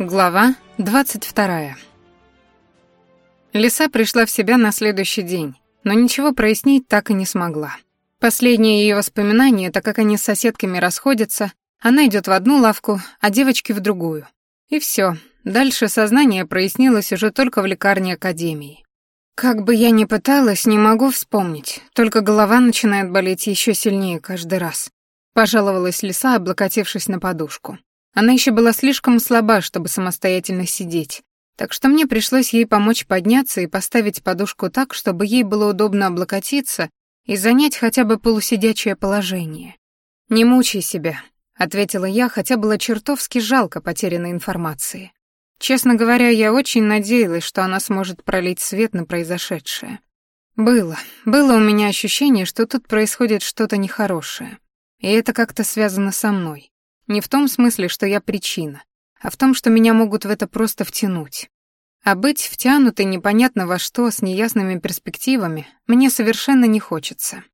Глава 22. Лиса пришла в себя на следующий день, но ничего прояснить так и не смогла. Последние ее воспоминания, так как они с соседками расходятся, она идет в одну лавку, а девочки в другую. И все. Дальше сознание прояснилось уже только в лекарне Академии. Как бы я ни пыталась, не могу вспомнить, только голова начинает болеть еще сильнее каждый раз. Пожаловалась лиса, облокотившись на подушку. Она еще была слишком слаба, чтобы самостоятельно сидеть, так что мне пришлось ей помочь подняться и поставить подушку так, чтобы ей было удобно облокотиться и занять хотя бы полусидячее положение. «Не мучай себя», — ответила я, хотя было чертовски жалко потерянной информации. Честно говоря, я очень надеялась, что она сможет пролить свет на произошедшее. Было, было у меня ощущение, что тут происходит что-то нехорошее. И это как-то связано со мной. Не в том смысле, что я причина, а в том, что меня могут в это просто втянуть. А быть втянутой непонятно во что с неясными перспективами мне совершенно не хочется.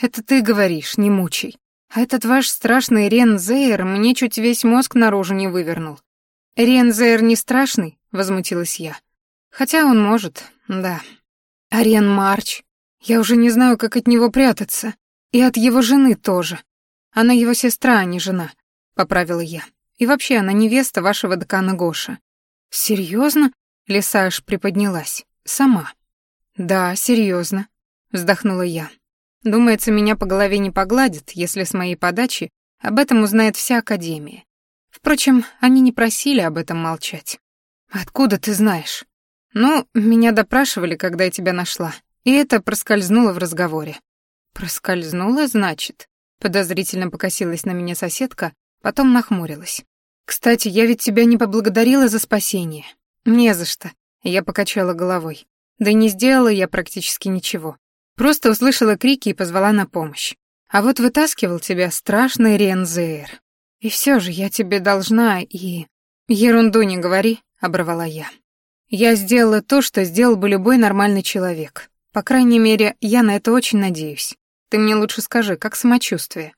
Это ты говоришь, не мучай. А этот ваш страшный Рен Зейр мне чуть весь мозг наружу не вывернул. Рен Зейр не страшный? Возмутилась я. Хотя он может, да. А Рен Марч? Я уже не знаю, как от него прятаться. И от его жены тоже. Она его сестра, а не жена. — поправила я. «И вообще, она невеста вашего декана Гоша». «Серьезно?» — лиса аж приподнялась. «Сама». «Да, серьезно», — вздохнула я. «Думается, меня по голове не погладит если с моей подачи об этом узнает вся Академия. Впрочем, они не просили об этом молчать». «Откуда ты знаешь?» «Ну, меня допрашивали, когда я тебя нашла, и это проскользнуло в разговоре». «Проскользнуло, значит?» Подозрительно покосилась на меня соседка, Потом нахмурилась. «Кстати, я ведь тебя не поблагодарила за спасение». «Не за что», — я покачала головой. «Да не сделала я практически ничего. Просто услышала крики и позвала на помощь. А вот вытаскивал тебя страшный Рензеер. И все же я тебе должна и...» «Ерунду не говори», — оборвала я. «Я сделала то, что сделал бы любой нормальный человек. По крайней мере, я на это очень надеюсь. Ты мне лучше скажи, как самочувствие?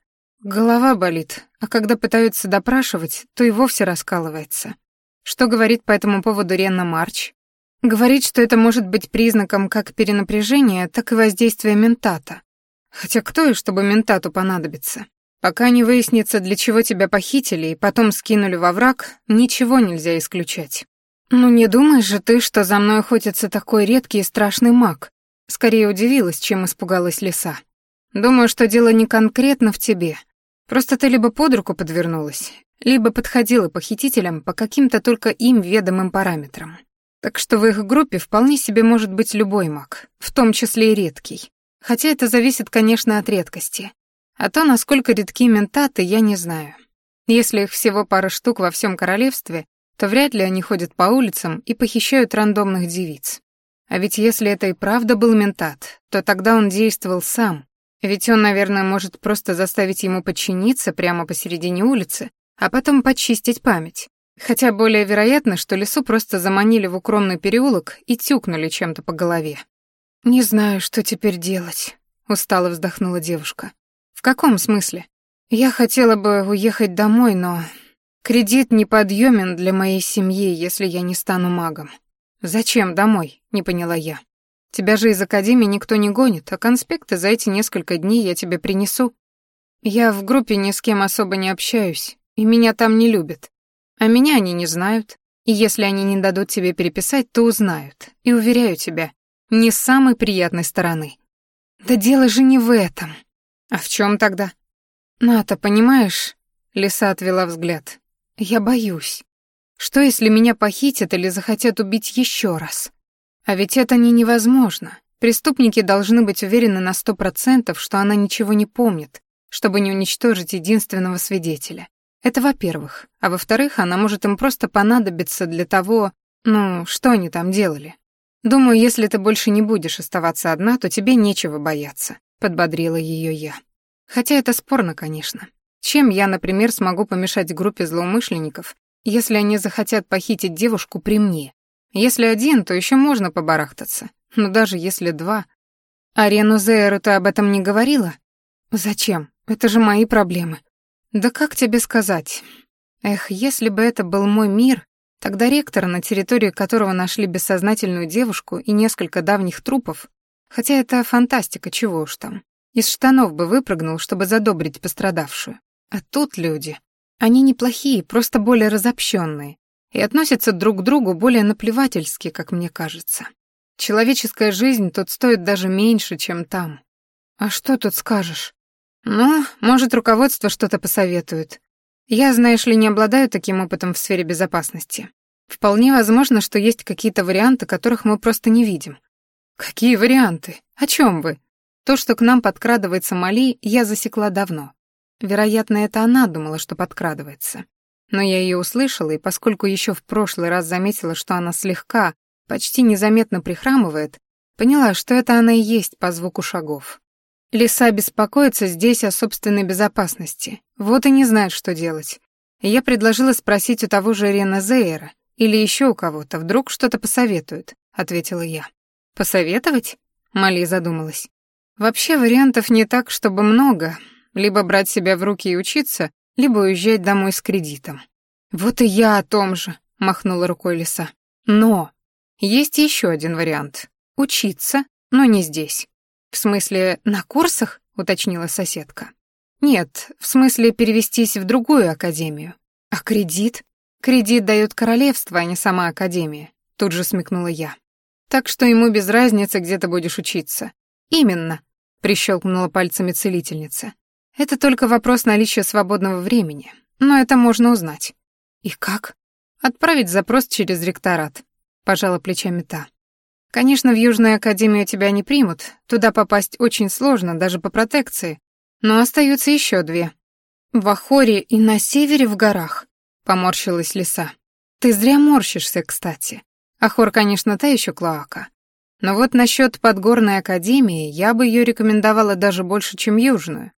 Голова болит, а когда пытаются допрашивать, то и вовсе раскалывается. Что говорит по этому поводу Ренна Марч? Говорит, что это может быть признаком как перенапряжения, так и воздействия ментата. Хотя кто и чтобы ментату понадобится? Пока не выяснится, для чего тебя похитили и потом скинули во враг, ничего нельзя исключать. «Ну не думаешь же ты, что за мной охотится такой редкий и страшный маг?» Скорее удивилась, чем испугалась лиса. «Думаю, что дело не конкретно в тебе, Просто либо под руку подвернулась, либо подходила похитителям по каким-то только им ведомым параметрам. Так что в их группе вполне себе может быть любой маг, в том числе и редкий. Хотя это зависит, конечно, от редкости. А то, насколько редки ментаты, я не знаю. Если их всего пара штук во всем королевстве, то вряд ли они ходят по улицам и похищают рандомных девиц. А ведь если это и правда был ментат, то тогда он действовал сам, ведь он, наверное, может просто заставить ему подчиниться прямо посередине улицы, а потом подчистить память. Хотя более вероятно, что Лису просто заманили в укромный переулок и тюкнули чем-то по голове. «Не знаю, что теперь делать», — устало вздохнула девушка. «В каком смысле? Я хотела бы уехать домой, но кредит неподъемен для моей семьи, если я не стану магом». «Зачем домой?» — не поняла я. Тебя же из Академии никто не гонит, а конспекты за эти несколько дней я тебе принесу. Я в группе ни с кем особо не общаюсь, и меня там не любят. А меня они не знают, и если они не дадут тебе переписать, то узнают. И уверяю тебя, не с самой приятной стороны. Да дело же не в этом. А в чем тогда? Ната, понимаешь? Лиса отвела взгляд. Я боюсь. Что если меня похитят или захотят убить еще раз? А ведь это не невозможно. Преступники должны быть уверены на сто процентов, что она ничего не помнит, чтобы не уничтожить единственного свидетеля. Это во-первых. А во-вторых, она может им просто понадобиться для того, ну, что они там делали. Думаю, если ты больше не будешь оставаться одна, то тебе нечего бояться, подбодрила ее я. Хотя это спорно, конечно. Чем я, например, смогу помешать группе злоумышленников, если они захотят похитить девушку при мне? Если один, то еще можно побарахтаться. Но даже если два... Арену Зейру ты об этом не говорила? Зачем? Это же мои проблемы. Да как тебе сказать? Эх, если бы это был мой мир, тогда ректор, на территории которого нашли бессознательную девушку и несколько давних трупов, хотя это фантастика, чего уж там, из штанов бы выпрыгнул, чтобы задобрить пострадавшую. А тут люди. Они неплохие, просто более разобщенные. И относятся друг к другу более наплевательски, как мне кажется. Человеческая жизнь тут стоит даже меньше, чем там. А что тут скажешь? Ну, может, руководство что-то посоветует. Я, знаешь ли, не обладаю таким опытом в сфере безопасности. Вполне возможно, что есть какие-то варианты, которых мы просто не видим. Какие варианты? О чем вы? То, что к нам подкрадывается Мали, я засекла давно. Вероятно, это она думала, что подкрадывается. Но я ее услышала, и поскольку еще в прошлый раз заметила, что она слегка, почти незаметно прихрамывает, поняла, что это она и есть по звуку шагов. Лиса беспокоится здесь о собственной безопасности, вот и не знает, что делать. И я предложила спросить у того же Рена Зейера или еще у кого-то, вдруг что-то посоветуют, ответила я. Посоветовать? Мали задумалась. Вообще вариантов либо уезжать домой с кредитом. Вот и я о том же, махнула рукой Лиса. Но есть еще один вариант. Учиться, но не здесь. В смысле, на курсах, уточнила соседка. Нет, в смысле перевестись в другую академию. А кредит? Кредит дает королевство, а не сама академия, тут же смекнула я. Так что ему без разницы, где ты будешь учиться. Именно, прищелкнула пальцами целительница. Это только вопрос наличия свободного времени, но это можно узнать. И как? Отправить запрос через ректорат, пожала плечами та. Конечно, в Южную академию тебя не примут, туда попасть очень сложно, даже по протекции, но остаются еще две. В Ахоре и на севере в горах, поморщилась лиса. Ты зря морщишься, кстати. Ахор, конечно, та еще клоака. Но вот насчет подгорной академии я бы ее рекомендовала даже больше, чем южную.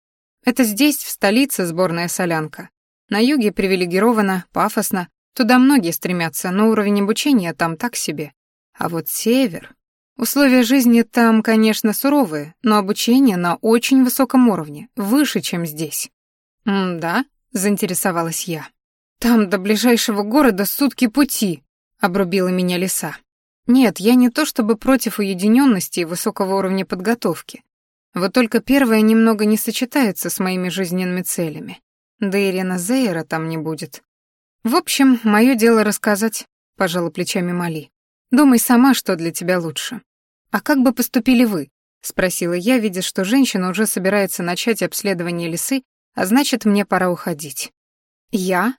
Это здесь, в столице, сборная солянка. На юге привилегировано, пафосно, туда многие стремятся, но уровень обучения там так себе. А вот север... Условия жизни там, конечно, суровые, но обучение на очень высоком уровне, выше, чем здесь. «М-да», — заинтересовалась я. «Там до ближайшего города сутки пути», — обрубила меня лиса. «Нет, я не то чтобы против уединенности и высокого уровня подготовки. Вот только первое немного не сочетается с моими жизненными целями. Да и Рена Зейра там не будет. В общем, мое дело рассказать, пожала плечами Мали. Думай сама, что для тебя лучше. А как бы поступили вы? спросила я, видя, что женщина уже собирается начать обследование лисы, а значит, мне пора уходить. Я?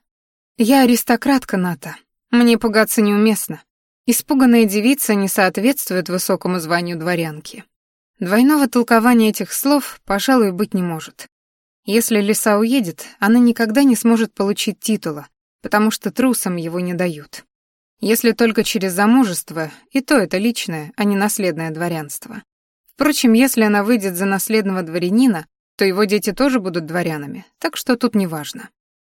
Я аристократка Ната. Мне пугаться неуместно. Испуганная девица не соответствует высокому званию дворянки. Двойного толкования этих слов, пожалуй, быть не может. Если Лиса уедет, она никогда не сможет получить титула, потому что трусам его не дают. Если только через замужество, и то это личное, а не наследное дворянство. Впрочем, если она выйдет за наследного дворянина, то его дети тоже будут дворянами, так что тут неважно.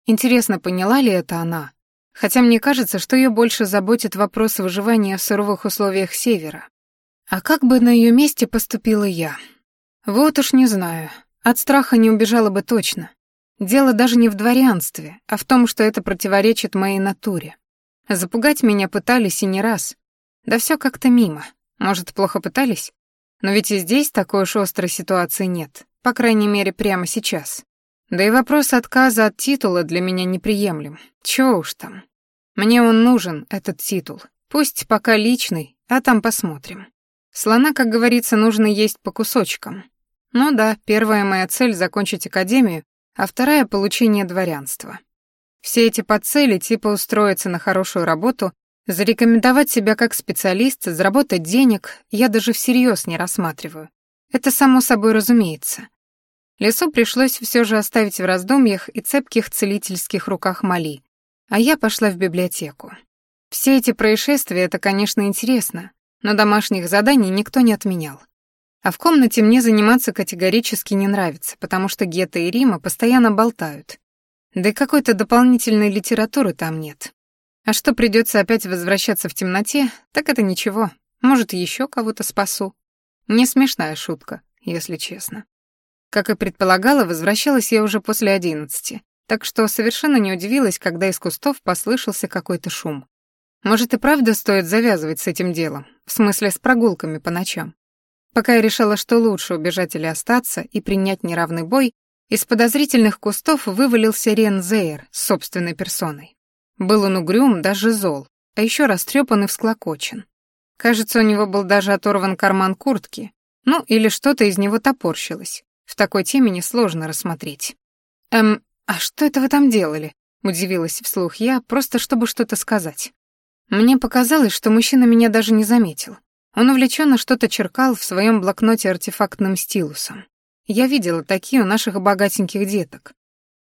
Интересно, поняла ли это она? Хотя мне кажется, что ее больше заботит вопрос выживания в суровых условиях Севера. А как бы на ее месте поступила я? Вот уж не знаю. От страха не убежала бы точно. Дело даже не в дворянстве, а в том, что это противоречит моей натуре. Запугать меня пытались и не раз. Да все как-то мимо. Может, плохо пытались? Но ведь и здесь такой уж острой ситуации нет, по крайней мере, прямо сейчас. Да и вопрос отказа от титула для меня неприемлем. Чего уж Слона, как говорится, нужно есть по кусочкам. Ну да, первая моя цель — закончить академию, а вторая — получение дворянства. Все эти подцели типа устроиться на хорошую работу, зарекомендовать себя как специалист, заработать денег, я даже всерьез не рассматриваю. Это само собой разумеется. Лесу пришлось все же оставить в раздумьях и цепких целительских руках Мали, а я пошла в библиотеку. Все эти происшествия — это, конечно, интересно, домашних заданий никто не отменял. А в комнате мне заниматься категорически не нравится, потому что Гетта и Рима постоянно болтают. Да и какой-то дополнительной литературы там нет. А что придется опять возвращаться в темноте, так это ничего. Может, еще кого-то спасу. Не смешная шутка, если честно. Как и предполагала, возвращалась я уже после одиннадцати, так что совершенно не удивилась, когда из кустов послышался какой-то шум. Может, и правда стоит завязывать с этим делом, в смысле с прогулками по ночам. Пока я решала, что лучше убежать или остаться и принять неравный бой, из подозрительных кустов вывалился Рен Зейр с собственной персоной. Был он угрюм, даже зол, а еще растрепан и всклокочен. Кажется, у него был даже оторван карман куртки, ну или что-то из него топорщилось. В такой темени сложно рассмотреть. «Эм, а что это вы там делали?» — удивилась вслух я, просто чтобы что-то сказать. Мне показалось, что мужчина меня даже не заметил. Он увлеченно что-то черкал в своем блокноте артефактным стилусом. Я видела такие у наших богатеньких деток.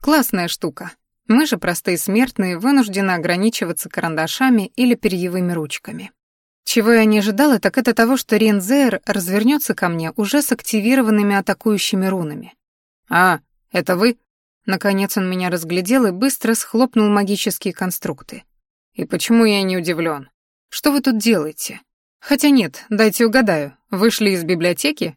Классная штука. Мы же, простые смертные, вынуждены ограничиваться карандашами или перьевыми ручками. Чего я не ожидала, так это того, что Рензер развернется ко мне уже с активированными атакующими рунами. «А, это вы?» Наконец он меня разглядел и быстро схлопнул магические конструкты. «И почему я не удивлен? Что вы тут делаете? Хотя нет, дайте угадаю, вышли из библиотеки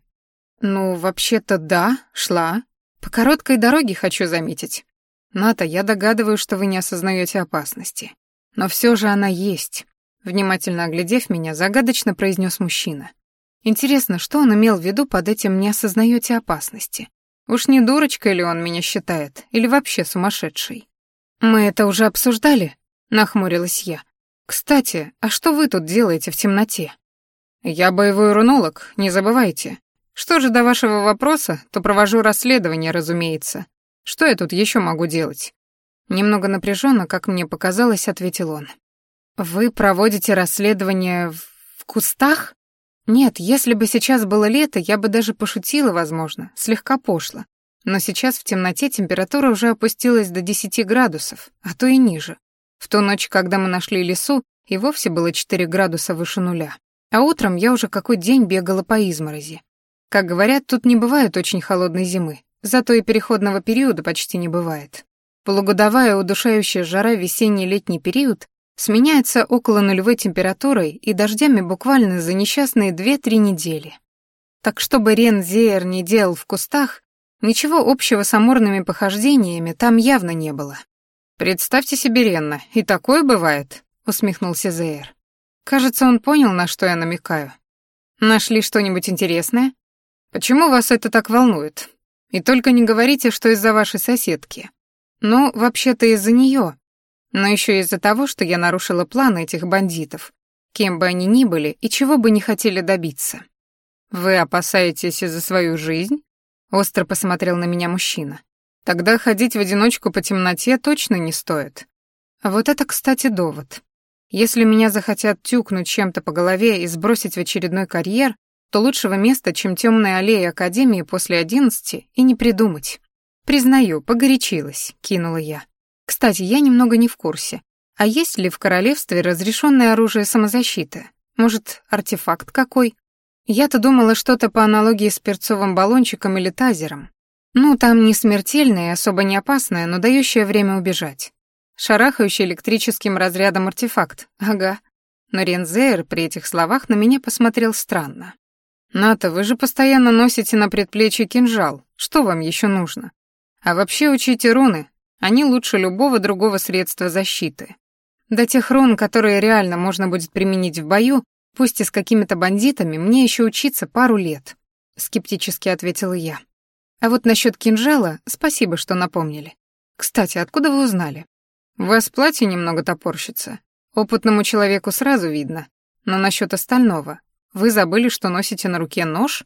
«Ну, вообще-то да, шла. По короткой дороге хочу заметить. Ната, я догадываюсь, что вы не осознаете опасности. Но все же она есть», — внимательно оглядев меня, загадочно произнес мужчина. «Интересно, что он имел в виду под этим «не осознаете опасности»? Уж не дурочкой ли он меня считает, или вообще сумасшедший?» «Мы это уже обсуждали?» — нахмурилась я. «Кстати, а что вы тут делаете в темноте?» «Я боевой рунолог, не забывайте», что же до вашего вопроса, то провожу расследование, разумеется. Что я тут еще могу делать? Немного напряженно, как мне показалось, ответил он. Вы проводите расследование в, в кустах? Нет, если бы сейчас было лето, я бы даже пошутила, возможно, слегка пошло. Но сейчас в темноте температура уже опустилась до 10 градусов, а то и ниже. В ту ночь, когда мы нашли лесу, и вовсе было 4 градуса выше нуля. А утром я уже какой день бегала по изморози. Как говорят, тут не бывает очень холодной зимы, зато и переходного периода почти не бывает. Полугодовая удушающая жара весенний летний период сменяется около нулевой температурой и дождями буквально за несчастные 2-3 недели. Так чтобы Рен Зеер не делал в кустах, ничего общего с аморными похождениями там явно не было. «Представьте себе Ренна, и такое бывает», — усмехнулся Зейр. «Кажется, он понял, на что я намекаю. Нашли что-нибудь интересное? Почему вас это так волнует? И только не говорите, что из-за вашей соседки. Ну, вообще-то из-за нее, но еще из-за того, что я нарушила планы этих бандитов, кем бы они ни были и чего бы не хотели добиться. «Вы опасаетесь за свою жизнь?» — остро посмотрел на меня мужчина. Тогда ходить в одиночку по темноте точно не стоит. А вот это, кстати, довод. Если меня захотят тюкнуть чем-то по голове и сбросить в очередной карьер, то лучшего места, чем темная аллея Академии после одиннадцати, и не придумать. Признаю, погорячилась, кинула я. Кстати, я немного не в курсе. А есть ли в королевстве разрешенное оружие самозащиты? Может, артефакт какой? Я-то думала что-то по аналогии с перцовым баллончиком или тазером, ну, там не несмертельное, особо не опасное, но дающее время убежать. Шарахающий электрическим разрядом артефакт, ага. Но Рензейр при этих словах на меня посмотрел странно. «Ната, вы же постоянно носите на предплечье кинжал. Что вам еще нужно? А вообще учите руны. Они лучше любого другого средства защиты. До тех рун, которые реально можно будет применить в бою, пусть и с какими-то бандитами, мне еще учиться пару лет», — скептически ответила я. А вот насчет кинжала спасибо, что напомнили. Кстати, откуда вы узнали? В вас платье немного топорщится. Опытному человеку сразу видно. Но насчет остального. Вы забыли, что носите на руке нож?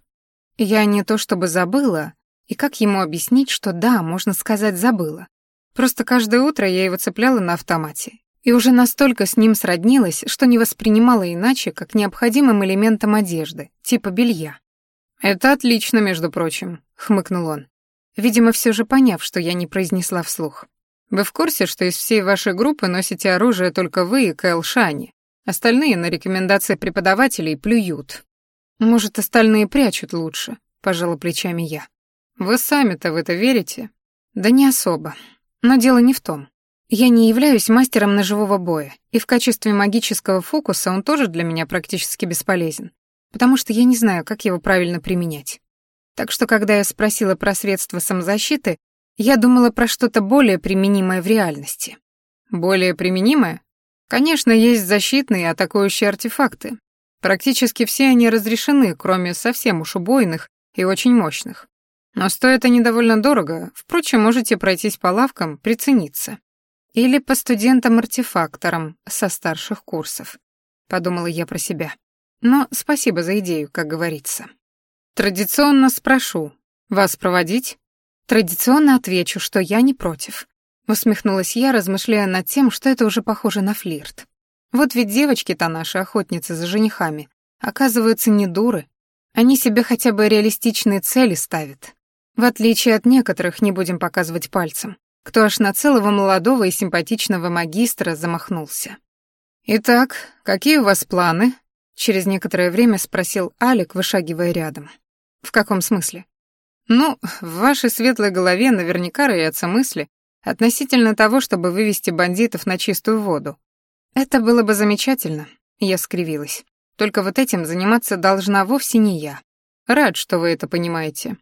Я не то чтобы забыла. И как ему объяснить, что да, можно сказать, забыла? Просто каждое утро я его цепляла на автомате. И уже настолько с ним сроднилась, что не воспринимала иначе, как необходимым элементом одежды, типа белья. «Это отлично, между прочим», — хмыкнул он. Видимо, все же поняв, что я не произнесла вслух. «Вы в курсе, что из всей вашей группы носите оружие только вы и Кэл Шани? Остальные на рекомендации преподавателей плюют. Может, остальные прячут лучше, пожала плечами я. Вы сами-то в это верите? Да не особо. Но дело не в том. Я не являюсь мастером ножевого боя, потому что я не знаю, как его правильно применять. Так что, когда я спросила про средства самозащиты, я думала про что-то более применимое в реальности. Более применимое? Конечно, есть защитные и а атакующие артефакты. Практически все они разрешены, кроме совсем уж убойных и очень мощных. Но стоит они довольно дорого, впрочем, можете пройтись по лавкам, прицениться. Или по студентам-артефакторам со старших курсов. Подумала я про себя. Но спасибо за идею, как говорится. Традиционно спрошу. Вас проводить? Традиционно отвечу, что я не против. Усмехнулась я, размышляя над тем, что это уже похоже на флирт. Вот ведь девочки-то наши, охотницы за женихами, оказываются не дуры. Они себе хотя бы реалистичные цели ставят. В отличие от некоторых, не будем показывать пальцем, кто аж на целого молодого и симпатичного магистра замахнулся. «Итак, какие у вас планы?» Через некоторое время спросил Алик, вышагивая рядом. «В каком смысле?» «Ну, в вашей светлой голове наверняка роятся мысли относительно того, чтобы вывести бандитов на чистую воду. Это было бы замечательно», — я скривилась. «Только вот этим заниматься должна вовсе не я. Рад, что вы это понимаете».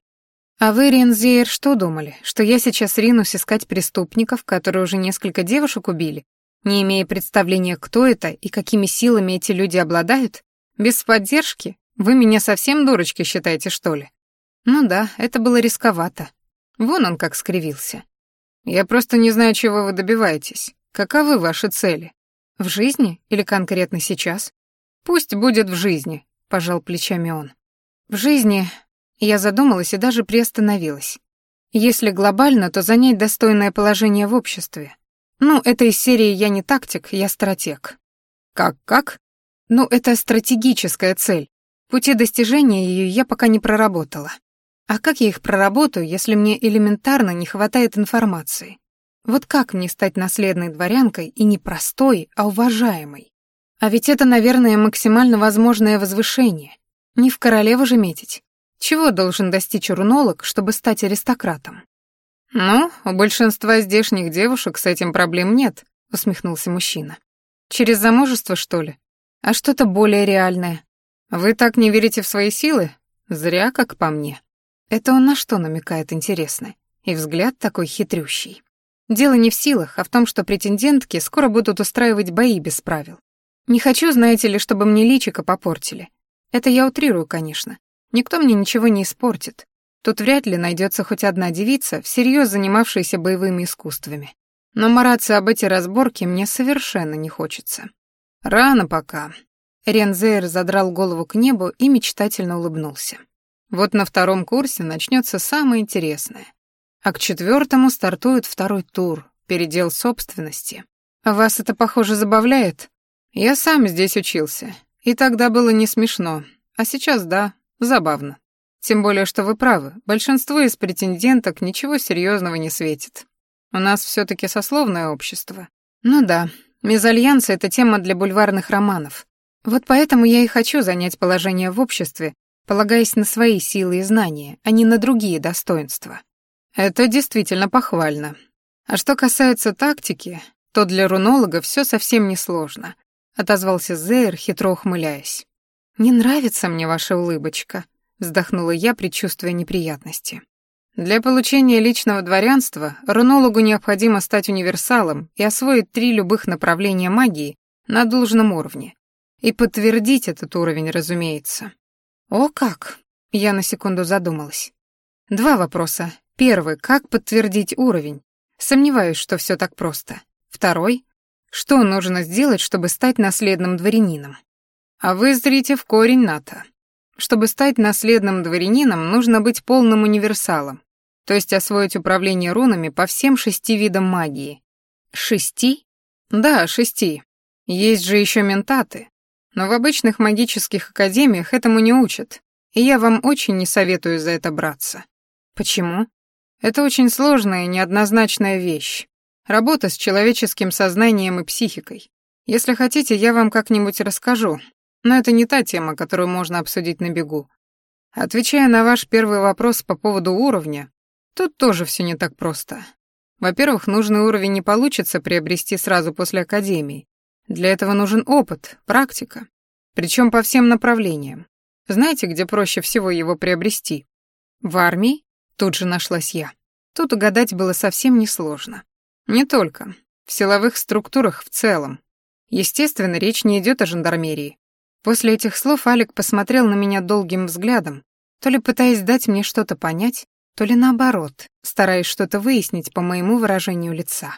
«А вы, Рензиер, что думали? Что я сейчас ринусь искать преступников, которые уже несколько девушек убили, не имея представления, кто это и какими силами эти люди обладают, без поддержки вы меня совсем дурочкой считаете, что ли? Ну да, это было рисковато. Вон он как скривился. Я просто не знаю, чего вы добиваетесь. Каковы ваши цели? В жизни или конкретно сейчас? Пусть будет в жизни, пожал плечами он. В жизни я задумалась и даже приостановилась. Если глобально, то занять достойное положение в обществе, ну, этой серии я не тактик, я стратег. Как-как? Ну, это стратегическая цель. Пути достижения ее я пока не проработала. А как я их проработаю, если мне элементарно не хватает информации? Вот как мне стать наследной дворянкой и не простой, а уважаемой? А ведь это, наверное, максимально возможное возвышение. Не в королеву же метить. Чего должен достичь рунолог, чтобы стать аристократом? «Ну, у большинства здешних девушек с этим проблем нет», — усмехнулся мужчина. «Через замужество, что ли? А что-то более реальное. Вы так не верите в свои силы? Зря, как по мне». Это он на что намекает, интересно? И взгляд такой хитрющий. Дело не в силах, а в том, что претендентки скоро будут устраивать бои без правил. Не хочу, знаете ли, чтобы мне личико попортили. Это я Тут вряд ли найдется хоть одна девица, всерьез занимавшаяся боевыми искусствами. Но мараться об эти разборки мне совершенно не хочется. Рано пока. Рензейр задрал голову к небу и мечтательно улыбнулся. Вот на втором курсе начнется самое интересное. А к четвертому стартует второй тур, передел собственности. Вас это, похоже, забавляет? Я сам здесь учился, и тогда было не смешно, а сейчас да, забавно. Тем более, что вы правы, большинство из претенденток ничего серьезного не светит. У нас все таки сословное общество. Ну да, мезальянсы — это тема для бульварных романов. Вот поэтому я и хочу занять положение в обществе, полагаясь на свои силы и знания, а не на другие достоинства. Это действительно похвально. А что касается тактики, то для рунолога все совсем несложно —— отозвался Зейр, хитро ухмыляясь. «Не нравится мне ваша улыбочка», вздохнула я, предчувствуя неприятности. Для получения личного дворянства рунологу необходимо стать универсалом и освоить три любых направления магии на должном уровне. И подтвердить этот уровень, разумеется. О как! Я на секунду задумалась. Два вопроса. Первый — как подтвердить уровень? Сомневаюсь, что все так просто. Второй — что нужно сделать, чтобы стать наследным дворянином? А вы зрите в корень НАТО. Чтобы стать наследным дворянином, нужно быть полным универсалом, то есть освоить управление рунами по всем шести видам магии. Шести? Да, шести. Есть же еще ментаты. Но в обычных магических академиях этому не учат, и я вам очень не советую за это браться. Почему? Это очень сложная и неоднозначная вещь. Работа с человеческим сознанием и психикой. Если хотите, я вам как-нибудь расскажу, но это не та тема, которую можно обсудить на бегу. Отвечая на ваш первый вопрос по поводу уровня, тут тоже все не так просто. Во-первых, нужный уровень не получится приобрести сразу после академии. Для этого нужен опыт, практика. Причем по всем направлениям. Знаете, где проще всего его приобрести? В армии? Тут же нашлась я. Тут угадать было совсем несложно. Не только. В силовых структурах в целом. Естественно, речь не идет о жандармерии. После этих слов Алик посмотрел на меня долгим взглядом, то ли пытаясь дать мне что-то понять, то ли наоборот, стараясь что-то выяснить по моему выражению лица.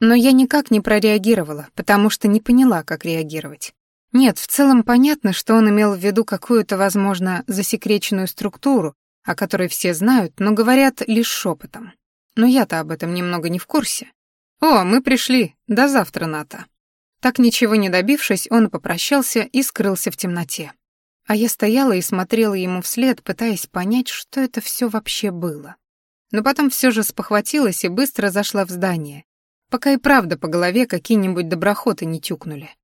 Но я никак не прореагировала, потому что не поняла, как реагировать. Нет, в целом понятно, что он имел в виду какую-то, возможно, засекреченную структуру, о которой все знают, но говорят лишь шепотом. Но я-то об этом немного не в курсе. «О, мы пришли. До завтра, Ната». Так ничего не добившись, он попрощался и скрылся в темноте. А я стояла и смотрела ему вслед, пытаясь понять, что это все вообще было. Но потом все же спохватилась и быстро зашла в здание, пока и правда по голове какие-нибудь доброхоты не тюкнули.